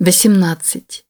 18.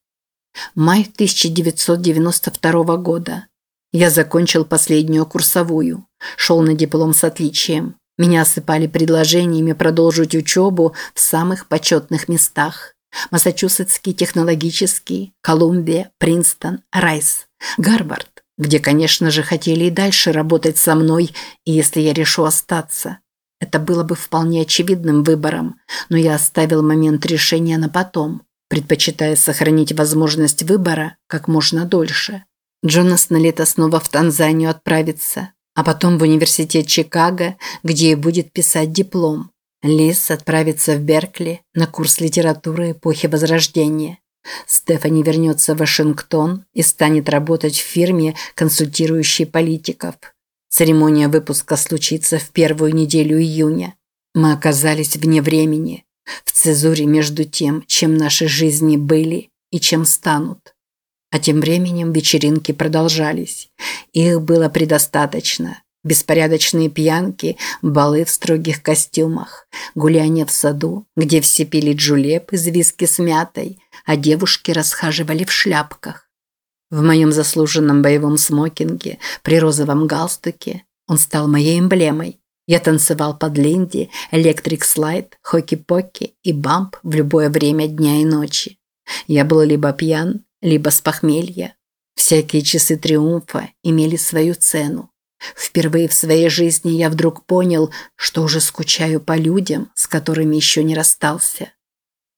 Май 1992 года. Я закончил последнюю курсовую. Шел на диплом с отличием. Меня осыпали предложениями продолжить учебу в самых почетных местах. Массачусетский технологический, Колумбия, Принстон, Райс, Гарвард, где, конечно же, хотели и дальше работать со мной, если я решу остаться. Это было бы вполне очевидным выбором, но я оставил момент решения на потом предпочитая сохранить возможность выбора как можно дольше. Джонас на лето снова в Танзанию отправится, а потом в университет Чикаго, где и будет писать диплом. Лиз отправится в Беркли на курс литературы эпохи Возрождения. Стефани вернется в Вашингтон и станет работать в фирме, консультирующей политиков. Церемония выпуска случится в первую неделю июня. Мы оказались вне времени в цезуре между тем, чем наши жизни были и чем станут. А тем временем вечеринки продолжались. Их было предостаточно. Беспорядочные пьянки, балы в строгих костюмах, гуляния в саду, где все пили джулеп из виски с мятой, а девушки расхаживали в шляпках. В моем заслуженном боевом смокинге, при розовом галстуке, он стал моей эмблемой. Я танцевал под линди, электрик-слайд, хоки-поки и бамп в любое время дня и ночи. Я был либо пьян, либо с похмелья. Всякие часы триумфа имели свою цену. Впервые в своей жизни я вдруг понял, что уже скучаю по людям, с которыми еще не расстался.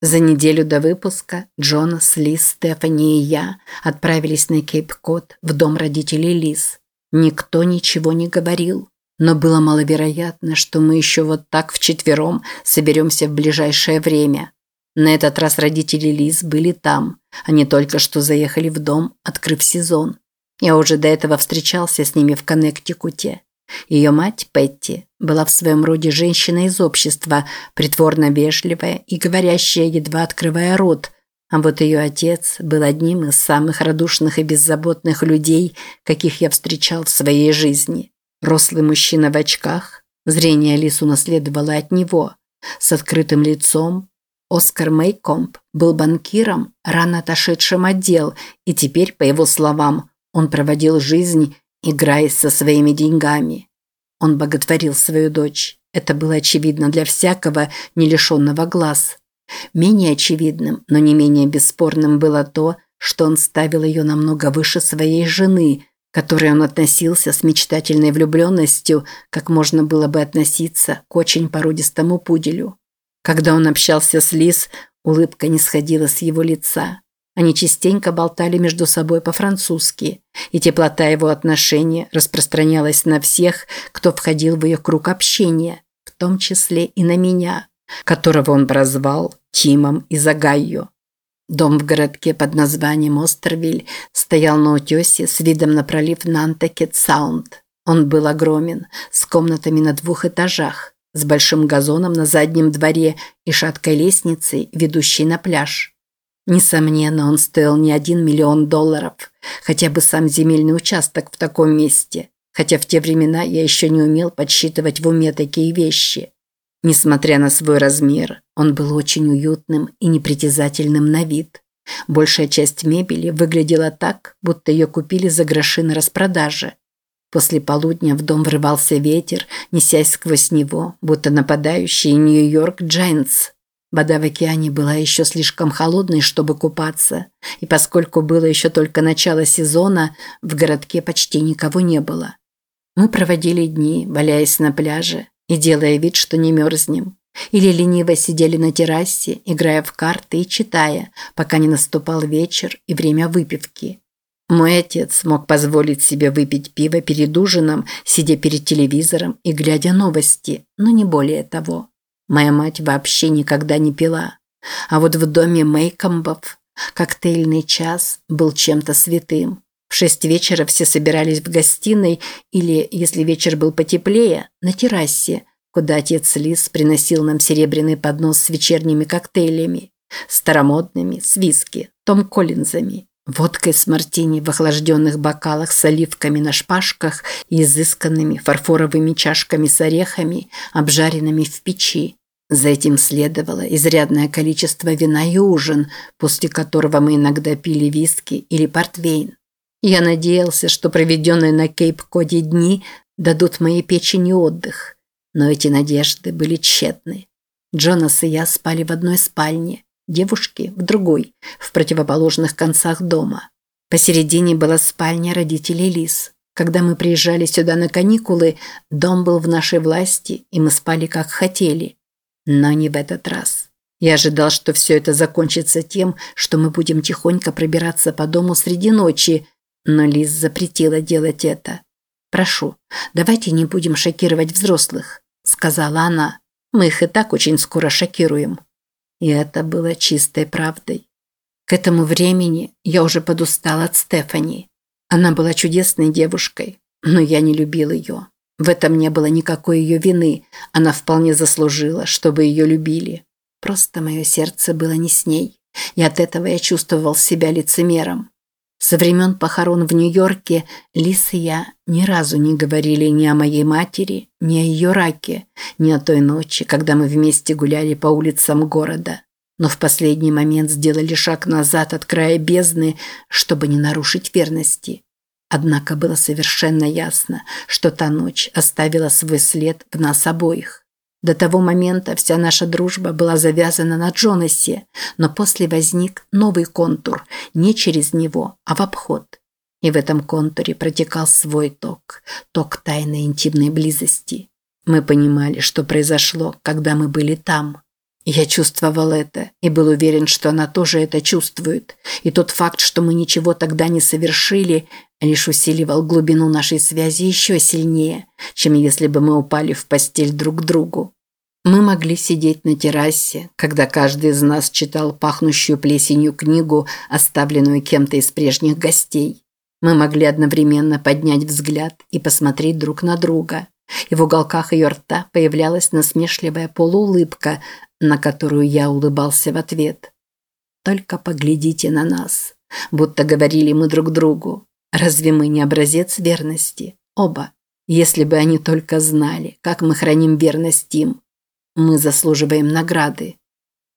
За неделю до выпуска Джонас, Лиз, Стефани и я отправились на Кейп-Кот в дом родителей Лиз. Никто ничего не говорил. Но было маловероятно, что мы еще вот так вчетвером соберемся в ближайшее время. На этот раз родители Лиз были там. Они только что заехали в дом, открыв сезон. Я уже до этого встречался с ними в Коннектикуте. Ее мать, Петти, была в своем роде женщина из общества, притворно вежливая и говорящая, едва открывая рот. А вот ее отец был одним из самых радушных и беззаботных людей, каких я встречал в своей жизни. Рослый мужчина в очках, зрение Алис унаследовало от него, с открытым лицом. Оскар Мейкомп был банкиром, рано отошедшим отдел, и теперь, по его словам, он проводил жизнь, играясь со своими деньгами. Он боготворил свою дочь. Это было очевидно для всякого, не лишенного глаз. Менее очевидным, но не менее бесспорным было то, что он ставил ее намного выше своей жены, которой он относился с мечтательной влюбленностью, как можно было бы относиться к очень породистому пуделю. Когда он общался с Лиз, улыбка не сходила с его лица. Они частенько болтали между собой по-французски, и теплота его отношения распространялась на всех, кто входил в ее круг общения, в том числе и на меня, которого он прозвал Тимом и Загайо. Дом в городке под названием Остервиль стоял на утесе с видом на пролив Нантакет-Саунд. Он был огромен, с комнатами на двух этажах, с большим газоном на заднем дворе и шаткой лестницей, ведущей на пляж. Несомненно, он стоил не один миллион долларов, хотя бы сам земельный участок в таком месте, хотя в те времена я еще не умел подсчитывать в уме такие вещи. Несмотря на свой размер, он был очень уютным и непритязательным на вид. Большая часть мебели выглядела так, будто ее купили за гроши на распродаже. После полудня в дом врывался ветер, несясь сквозь него, будто нападающий Нью-Йорк Джайнтс. Вода в океане была еще слишком холодной, чтобы купаться, и поскольку было еще только начало сезона, в городке почти никого не было. Мы проводили дни, валяясь на пляже, и делая вид, что не мерзнем. Или лениво сидели на террасе, играя в карты и читая, пока не наступал вечер и время выпивки. Мой отец мог позволить себе выпить пиво перед ужином, сидя перед телевизором и глядя новости, но не более того. Моя мать вообще никогда не пила. А вот в доме Мейкомбов коктейльный час был чем-то святым. В шесть вечера все собирались в гостиной или, если вечер был потеплее, на террасе, куда отец Лис приносил нам серебряный поднос с вечерними коктейлями, старомодными, с виски, Том Коллинзами, водкой с мартини в охлажденных бокалах с оливками на шпажках и изысканными фарфоровыми чашками с орехами, обжаренными в печи. За этим следовало изрядное количество вина и ужин, после которого мы иногда пили виски или портвейн. Я надеялся, что проведенные на Кейп-Коде дни дадут моей печени отдых, но эти надежды были тщетны. Джонас и я спали в одной спальне, девушки в другой, в противоположных концах дома. Посередине была спальня родителей Лиз. Когда мы приезжали сюда на каникулы, дом был в нашей власти, и мы спали как хотели. Но не в этот раз. Я ожидал, что все это закончится тем, что мы будем тихонько пробираться по дому среди ночи, но Лиз запретила делать это. «Прошу, давайте не будем шокировать взрослых», – сказала она. «Мы их и так очень скоро шокируем». И это было чистой правдой. К этому времени я уже подустала от Стефани. Она была чудесной девушкой, но я не любил ее. В этом не было никакой ее вины, она вполне заслужила, чтобы ее любили. Просто мое сердце было не с ней, и от этого я чувствовал себя лицемером. Со времен похорон в Нью-Йорке Лис и я ни разу не говорили ни о моей матери, ни о ее раке, ни о той ночи, когда мы вместе гуляли по улицам города. Но в последний момент сделали шаг назад от края бездны, чтобы не нарушить верности. Однако было совершенно ясно, что та ночь оставила свой след в нас обоих. До того момента вся наша дружба была завязана на Джонасе, но после возник новый контур, не через него, а в обход. И в этом контуре протекал свой ток, ток тайной интимной близости. Мы понимали, что произошло, когда мы были там. Я чувствовал это и был уверен, что она тоже это чувствует. И тот факт, что мы ничего тогда не совершили, лишь усиливал глубину нашей связи еще сильнее, чем если бы мы упали в постель друг к другу. Мы могли сидеть на террасе, когда каждый из нас читал пахнущую плесенью книгу, оставленную кем-то из прежних гостей. Мы могли одновременно поднять взгляд и посмотреть друг на друга. И в уголках ее рта появлялась насмешливая полуулыбка, на которую я улыбался в ответ. «Только поглядите на нас», будто говорили мы друг другу. «Разве мы не образец верности? Оба. Если бы они только знали, как мы храним верность им. Мы заслуживаем награды».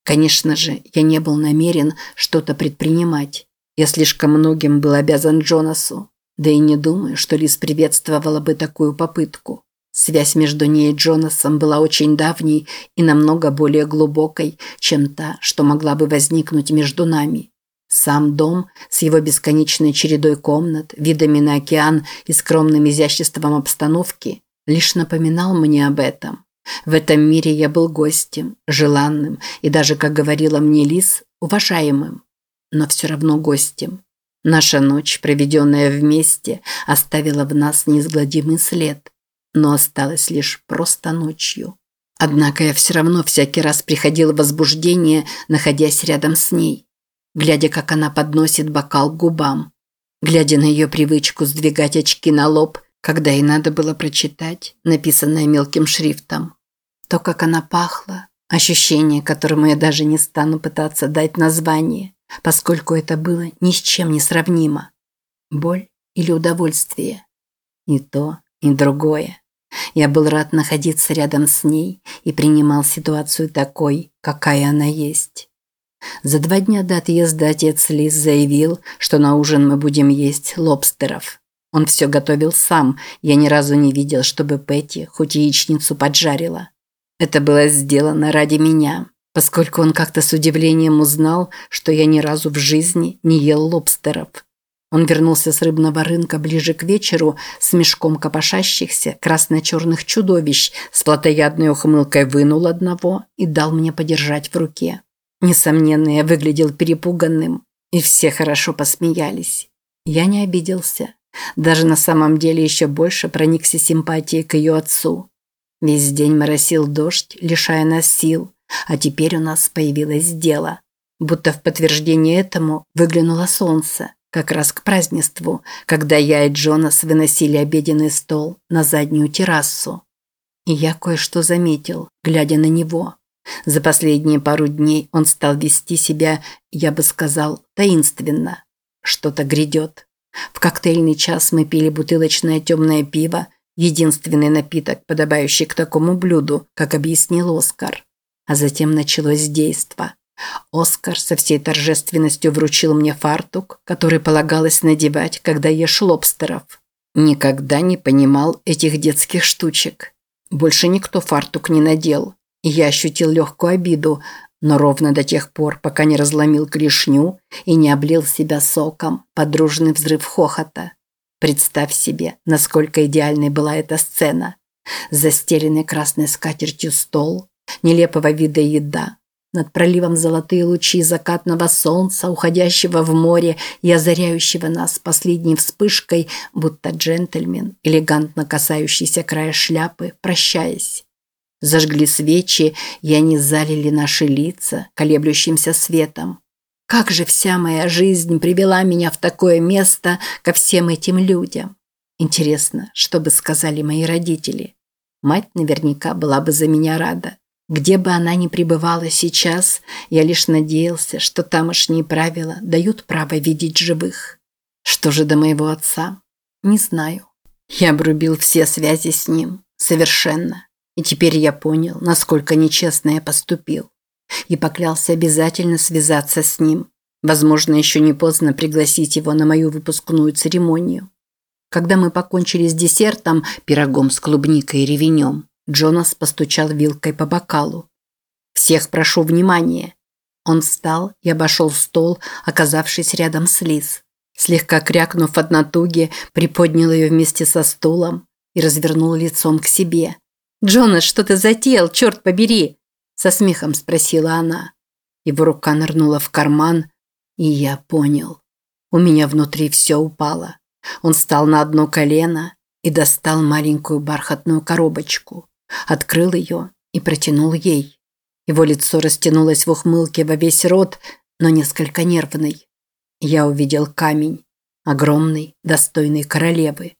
Конечно же, я не был намерен что-то предпринимать. Я слишком многим был обязан Джонасу. Да и не думаю, что Лиз приветствовала бы такую попытку. Связь между ней и Джонасом была очень давней и намного более глубокой, чем та, что могла бы возникнуть между нами. Сам дом с его бесконечной чередой комнат, видами на океан и скромным изяществом обстановки лишь напоминал мне об этом. В этом мире я был гостем, желанным и даже, как говорила мне Лис, уважаемым, но все равно гостем. Наша ночь, проведенная вместе, оставила в нас неизгладимый след – но осталось лишь просто ночью. Однако я все равно всякий раз приходил в возбуждение, находясь рядом с ней, глядя, как она подносит бокал к губам, глядя на ее привычку сдвигать очки на лоб, когда ей надо было прочитать, написанное мелким шрифтом. То, как она пахла, ощущение, которому я даже не стану пытаться дать название, поскольку это было ни с чем не сравнимо. Боль или удовольствие? И то, и другое. Я был рад находиться рядом с ней и принимал ситуацию такой, какая она есть. За два дня до отъезда отец Лиз заявил, что на ужин мы будем есть лобстеров. Он все готовил сам, я ни разу не видел, чтобы Петти хоть яичницу поджарила. Это было сделано ради меня, поскольку он как-то с удивлением узнал, что я ни разу в жизни не ел лобстеров. Он вернулся с рыбного рынка ближе к вечеру с мешком копошащихся красно-черных чудовищ, с плотоядной ухмылкой вынул одного и дал мне подержать в руке. Несомненно, я выглядел перепуганным, и все хорошо посмеялись. Я не обиделся. Даже на самом деле еще больше проникся симпатией к ее отцу. Весь день моросил дождь, лишая нас сил, а теперь у нас появилось дело. Будто в подтверждение этому выглянуло солнце. Как раз к празднеству, когда я и Джонас выносили обеденный стол на заднюю террасу. И я кое-что заметил, глядя на него. За последние пару дней он стал вести себя, я бы сказал, таинственно. Что-то грядет. В коктейльный час мы пили бутылочное темное пиво, единственный напиток, подобающий к такому блюду, как объяснил Оскар. А затем началось действо. Оскар со всей торжественностью вручил мне фартук, который полагалось надевать, когда ешь лобстеров. Никогда не понимал этих детских штучек. Больше никто фартук не надел. И я ощутил легкую обиду, но ровно до тех пор, пока не разломил клешню и не облил себя соком под дружный взрыв хохота. Представь себе, насколько идеальной была эта сцена. Застеленный красной скатертью стол, нелепого вида еда, над проливом золотые лучи закатного солнца, уходящего в море и озаряющего нас последней вспышкой, будто джентльмен, элегантно касающийся края шляпы, прощаясь. Зажгли свечи, и они залили наши лица колеблющимся светом. Как же вся моя жизнь привела меня в такое место ко всем этим людям? Интересно, что бы сказали мои родители? Мать наверняка была бы за меня рада. Где бы она ни пребывала сейчас, я лишь надеялся, что тамошние правила дают право видеть живых. Что же до моего отца? Не знаю. Я обрубил все связи с ним. Совершенно. И теперь я понял, насколько нечестно я поступил. И поклялся обязательно связаться с ним. Возможно, еще не поздно пригласить его на мою выпускную церемонию. Когда мы покончили с десертом, пирогом с клубникой и ревенем, Джонас постучал вилкой по бокалу. «Всех прошу внимания!» Он встал и обошел стол, оказавшись рядом с Лиз. Слегка крякнув от натуги, приподнял ее вместе со стулом и развернул лицом к себе. «Джонас, что ты затеял, черт побери?» Со смехом спросила она. Его рука нырнула в карман, и я понял. У меня внутри все упало. Он встал на одно колено и достал маленькую бархатную коробочку открыл ее и протянул ей. Его лицо растянулось в ухмылке во весь рот, но несколько нервный. Я увидел камень, огромный, достойный королевы.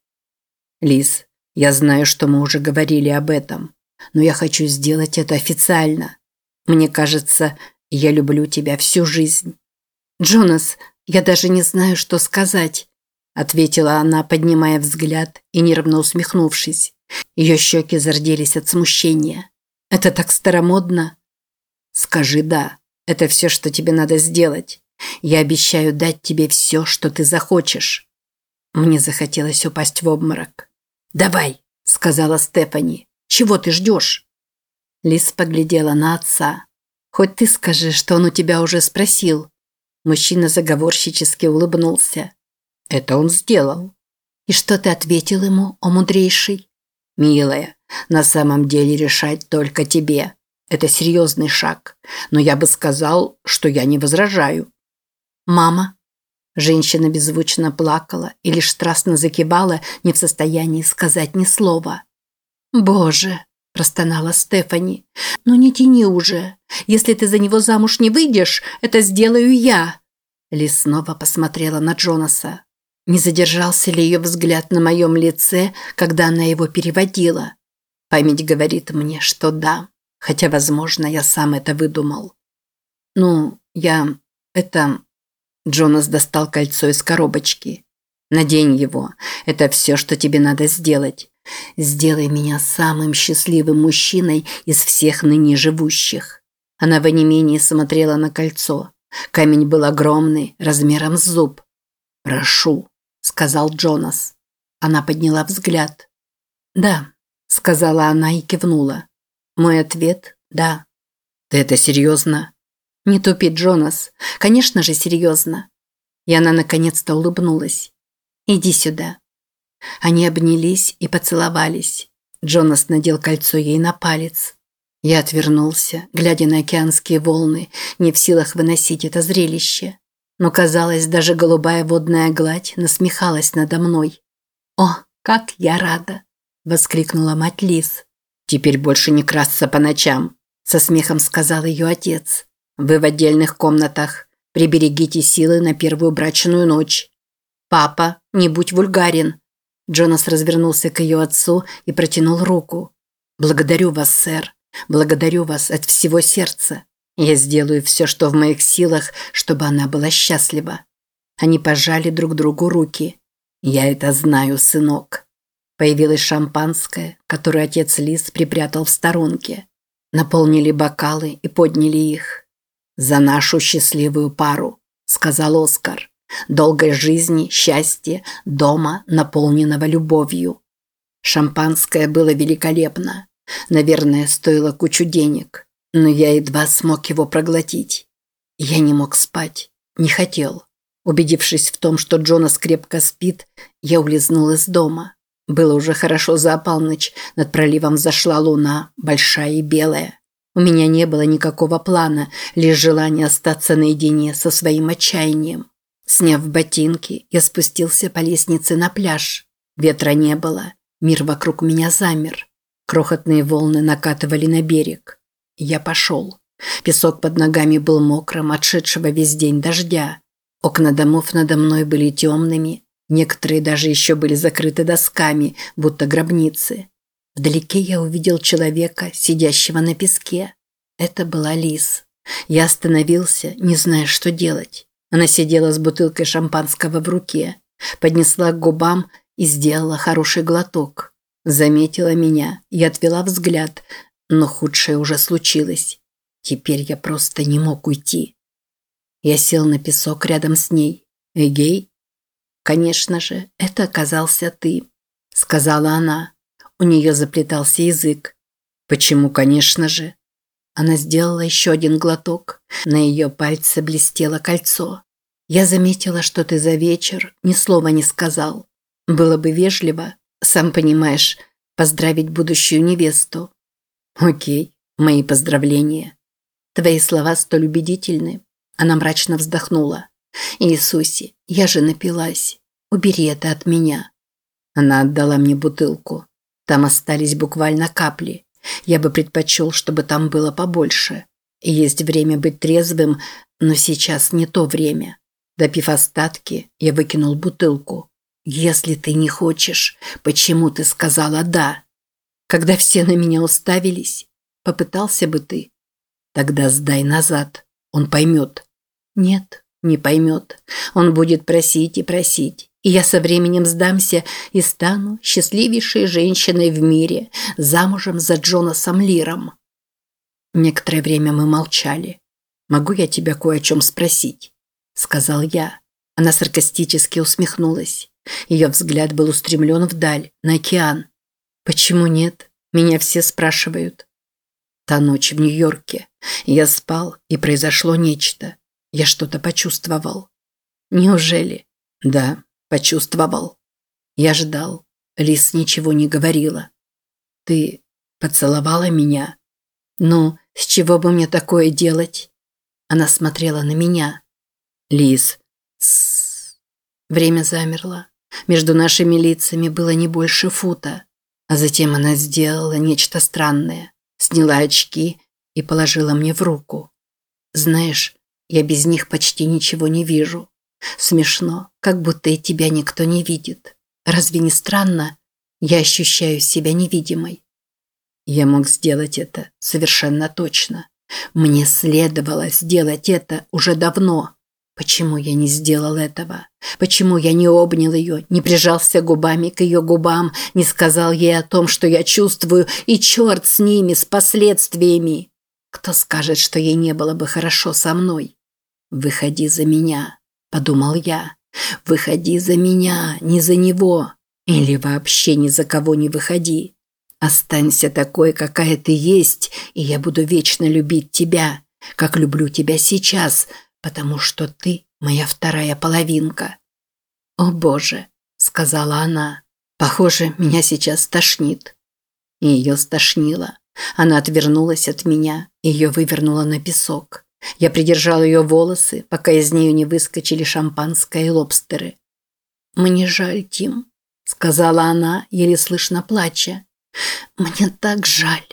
Лиз, я знаю, что мы уже говорили об этом, но я хочу сделать это официально. Мне кажется, я люблю тебя всю жизнь. Джонас, я даже не знаю, что сказать, ответила она, поднимая взгляд и нервно усмехнувшись. Ее щеки зарделись от смущения. «Это так старомодно!» «Скажи «да». Это все, что тебе надо сделать. Я обещаю дать тебе все, что ты захочешь». Мне захотелось упасть в обморок. «Давай», – сказала Стефани. «Чего ты ждешь?» Лис поглядела на отца. «Хоть ты скажи, что он у тебя уже спросил». Мужчина заговорщически улыбнулся. «Это он сделал». «И что ты ответил ему, о мудрейший?» «Милая, на самом деле решать только тебе. Это серьезный шаг. Но я бы сказал, что я не возражаю». «Мама?» Женщина беззвучно плакала и лишь страстно закивала, не в состоянии сказать ни слова. «Боже!» – простонала Стефани. «Ну не тяни уже. Если ты за него замуж не выйдешь, это сделаю я». Ли снова посмотрела на Джонаса. Не задержался ли ее взгляд на моем лице, когда она его переводила? Память говорит мне, что да, хотя, возможно, я сам это выдумал. Ну, я... это... Джонас достал кольцо из коробочки. Надень его. Это все, что тебе надо сделать. Сделай меня самым счастливым мужчиной из всех ныне живущих. Она в онемении смотрела на кольцо. Камень был огромный, размером с зуб. Прошу, – сказал Джонас. Она подняла взгляд. «Да», – сказала она и кивнула. Мой ответ – «да». «Ты это серьезно?» «Не тупи, Джонас. Конечно же, серьезно». И она наконец-то улыбнулась. «Иди сюда». Они обнялись и поцеловались. Джонас надел кольцо ей на палец. Я отвернулся, глядя на океанские волны, не в силах выносить это зрелище но, казалось, даже голубая водная гладь насмехалась надо мной. «О, как я рада!» – воскликнула мать Лиз. «Теперь больше не красться по ночам», – со смехом сказал ее отец. «Вы в отдельных комнатах. Приберегите силы на первую брачную ночь». «Папа, не будь вульгарен!» Джонас развернулся к ее отцу и протянул руку. «Благодарю вас, сэр. Благодарю вас от всего сердца. Я сделаю все, что в моих силах, чтобы она была счастлива. Они пожали друг другу руки. Я это знаю, сынок. Появилось шампанское, которое отец Лис припрятал в сторонке. наполнили бокалы и подняли их. «За нашу счастливую пару», – сказал Оскар. «Долгой жизни, счастья, дома, наполненного любовью». Шампанское было великолепно. Наверное, стоило кучу денег, но я едва смог его проглотить. Я не мог спать, не хотел. Убедившись в том, что Джонас крепко спит, я улизнул из дома. Было уже хорошо за полночь, над проливом зашла луна, большая и белая. У меня не было никакого плана, лишь желание остаться наедине со своим отчаянием. Сняв ботинки, я спустился по лестнице на пляж. Ветра не было, мир вокруг меня замер. Крохотные волны накатывали на берег. Я пошел. Песок под ногами был мокрым, отшедшего весь день дождя. Окна домов надо мной были темными, некоторые даже еще были закрыты досками, будто гробницы. Вдалеке я увидел человека, сидящего на песке. Это была Лис. Я остановился, не зная, что делать. Она сидела с бутылкой шампанского в руке, поднесла к губам и сделала хороший глоток. Заметила меня и отвела взгляд, но худшее уже случилось. Теперь я просто не мог уйти. Я сел на песок рядом с ней. «Эгей?» «Конечно же, это оказался ты», – сказала она. У нее заплетался язык. «Почему, конечно же?» Она сделала еще один глоток. На ее пальце блестело кольцо. «Я заметила, что ты за вечер ни слова не сказал. Было бы вежливо, сам понимаешь, поздравить будущую невесту». «Окей, мои поздравления. Твои слова столь убедительны, она мрачно вздохнула. «Иисусе, я же напилась. Убери это от меня». Она отдала мне бутылку. Там остались буквально капли. Я бы предпочел, чтобы там было побольше. Есть время быть трезвым, но сейчас не то время. Допив остатки, я выкинул бутылку. «Если ты не хочешь, почему ты сказала «да»?» Когда все на меня уставились, попытался бы ты. Тогда сдай назад, он поймет. Нет, не поймет. Он будет просить и просить. И я со временем сдамся и стану счастливейшей женщиной в мире, замужем за Джонасом Лиром. Некоторое время мы молчали. «Могу я тебя кое о чем спросить?» – сказал я. Она саркастически усмехнулась. Ее взгляд был устремлен вдаль, на океан. «Почему нет? Меня все спрашивают». Та ночь в Нью-Йорке. Я спал, и произошло нечто. Я что-то почувствовал. Неужели? Да, почувствовал. Я ждал. Лис ничего не говорила. Ты поцеловала меня? Ну, с чего бы мне такое делать? Она смотрела на меня. Лис. Время замерло. Между нашими лицами было не больше фута. А затем она сделала нечто странное. Сняла очки и положила мне в руку. Знаешь, я без них почти ничего не вижу. Смешно, как будто и тебя никто не видит. Разве не странно? Я ощущаю себя невидимой. Я мог сделать это совершенно точно. Мне следовало сделать это уже давно. Почему я не сделал этого? Почему я не обнял ее, не прижался губами к ее губам, не сказал ей о том, что я чувствую, и черт с ними, с последствиями? Кто скажет, что ей не было бы хорошо со мной? «Выходи за меня», – подумал я. «Выходи за меня, не за него. Или вообще ни за кого не выходи. Останься такой, какая ты есть, и я буду вечно любить тебя, как люблю тебя сейчас, потому что ты моя вторая половинка». «О боже», – сказала она, – «похоже, меня сейчас тошнит». И ее стошнило. Она отвернулась от меня, ее вывернула на песок. Я придержал ее волосы, пока из нее не выскочили шампанское и лобстеры. «Мне жаль, Тим», – сказала она, еле слышно плача. «Мне так жаль».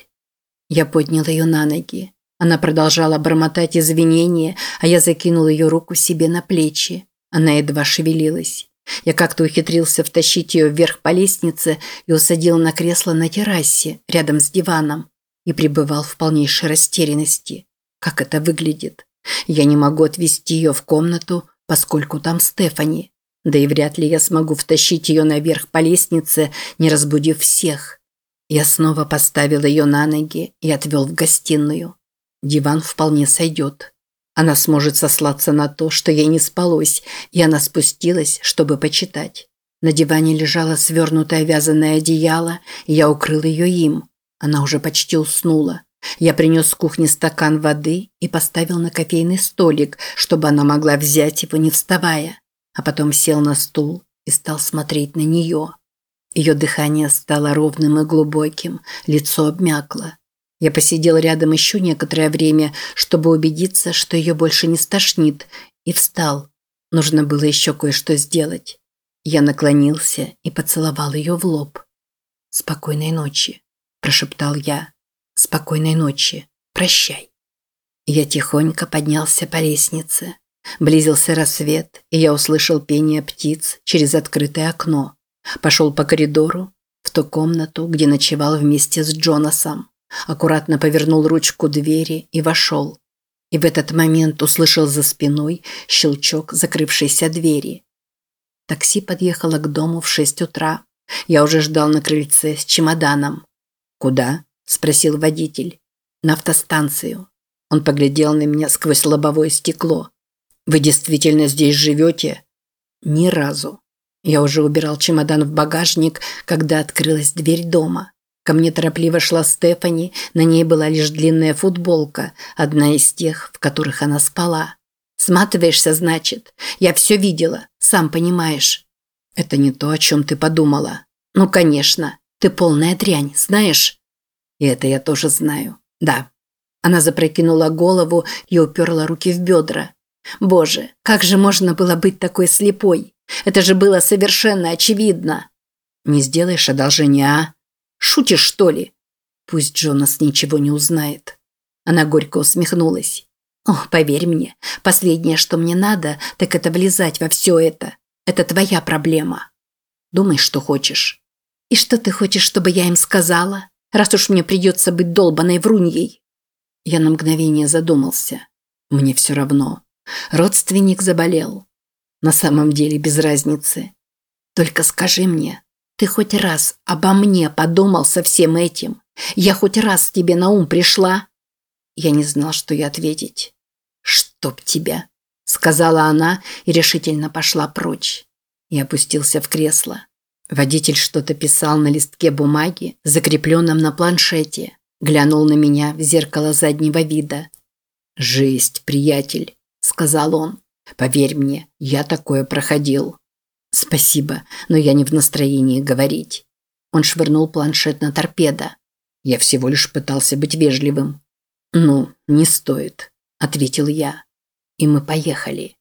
Я поднял ее на ноги. Она продолжала бормотать извинения, а я закинул ее руку себе на плечи. Она едва шевелилась. Я как-то ухитрился втащить ее вверх по лестнице и усадил на кресло на террасе, рядом с диваном, и пребывал в полнейшей растерянности. Как это выглядит? Я не могу отвезти ее в комнату, поскольку там Стефани. Да и вряд ли я смогу втащить ее наверх по лестнице, не разбудив всех. Я снова поставил ее на ноги и отвел в гостиную. Диван вполне сойдет. Она сможет сослаться на то, что ей не спалось, и она спустилась, чтобы почитать. На диване лежало свернутое вязаное одеяло, и я укрыл ее им. Она уже почти уснула. Я принес с кухни стакан воды и поставил на кофейный столик, чтобы она могла взять его, не вставая. А потом сел на стул и стал смотреть на нее. Ее дыхание стало ровным и глубоким, лицо обмякло. Я посидел рядом еще некоторое время, чтобы убедиться, что ее больше не стошнит, и встал. Нужно было еще кое-что сделать. Я наклонился и поцеловал ее в лоб. «Спокойной ночи», – прошептал я. «Спокойной ночи. Прощай». Я тихонько поднялся по лестнице. Близился рассвет, и я услышал пение птиц через открытое окно. Пошел по коридору, в ту комнату, где ночевал вместе с Джонасом аккуратно повернул ручку двери и вошел. И в этот момент услышал за спиной щелчок закрывшейся двери. Такси подъехало к дому в шесть утра. Я уже ждал на крыльце с чемоданом. «Куда?» – спросил водитель. «На автостанцию». Он поглядел на меня сквозь лобовое стекло. «Вы действительно здесь живете?» «Ни разу». Я уже убирал чемодан в багажник, когда открылась дверь дома. Ко мне торопливо шла Стефани, на ней была лишь длинная футболка, одна из тех, в которых она спала. «Сматываешься, значит? Я все видела, сам понимаешь». «Это не то, о чем ты подумала». «Ну, конечно. Ты полная дрянь, знаешь?» «И это я тоже знаю. Да». Она запрокинула голову и уперла руки в бедра. «Боже, как же можно было быть такой слепой? Это же было совершенно очевидно!» «Не сделаешь одолжение, а?» Шутишь, что ли? Пусть Джонас ничего не узнает. Она горько усмехнулась. О, поверь мне, последнее, что мне надо, так это влезать во все это. Это твоя проблема. Думай, что хочешь. И что ты хочешь, чтобы я им сказала? Раз уж мне придется быть долбаной вруньей. Я на мгновение задумался. Мне все равно. Родственник заболел. На самом деле без разницы. Только скажи мне, ты хоть раз обо мне подумал со всем этим? Я хоть раз тебе на ум пришла?» Я не знал, что ей ответить. «Чтоб тебя!» – сказала она и решительно пошла прочь. Я опустился в кресло. Водитель что-то писал на листке бумаги, закрепленном на планшете. Глянул на меня в зеркало заднего вида. «Жесть, приятель», – сказал он. «Поверь мне, я такое проходил». «Спасибо, но я не в настроении говорить». Он швырнул планшет на торпедо. Я всего лишь пытался быть вежливым. «Ну, не стоит», – ответил я. И мы поехали.